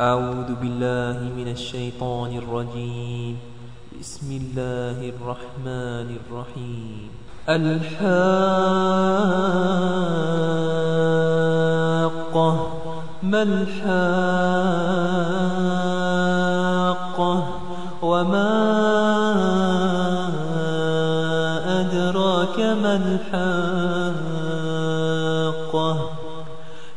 أعوذ بالله من الشيطان الرجيم. بسم الله الرحمن الرحيم. الحاقة. ما الحاقة؟ وما أدراك ما الحاقة؟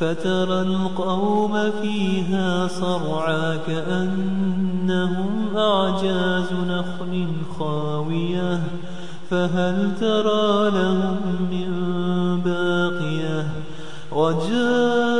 فترى القوم فيها صرعا كأنهم أعجاز نخل خاوية فهل ترى لهم من باقية؟ وجاء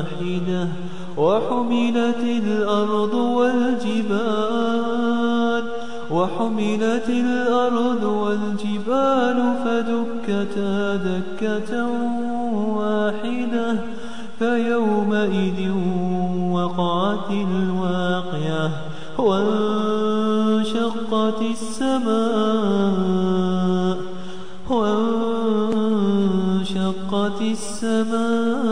وحملت الأرض والجبال وحملت الأرض والجبال فدكتا دكة واحدة فيومئذ وقعت الواقعة وانشقت السماء وانشقت السماء.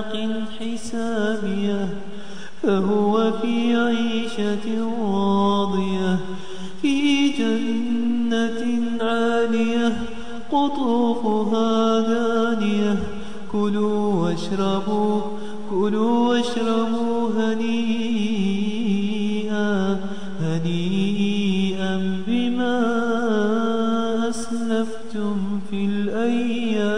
ملاق حسابية فهو في عيشة راضية في جنة عالية قطوفها دانية كلوا واشربوا كلوا واشربوا هنيئا هنيئا بما أسلفتم في الأيام